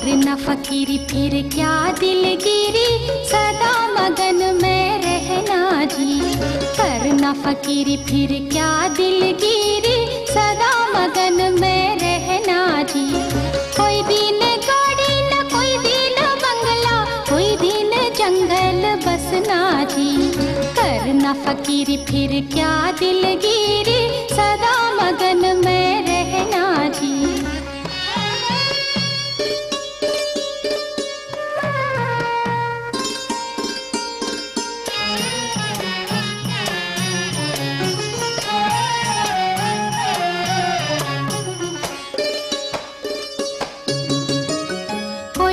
करना फकीरी, फिर क्या दिलगिरी सदा मगन में रहना जी। करना फकीरी, फिर क्या दिलगिरी सदा मगन में रहना जी। कोई दिन गाड़ी न, कोई दिन बंगला, कोई दिन जंगल बसना जी। करना फकीरी, फिर क्या दिलगिरी सदा मगन में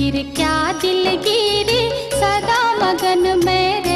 फिर क्या दिलगिरी सदा मगन मेरे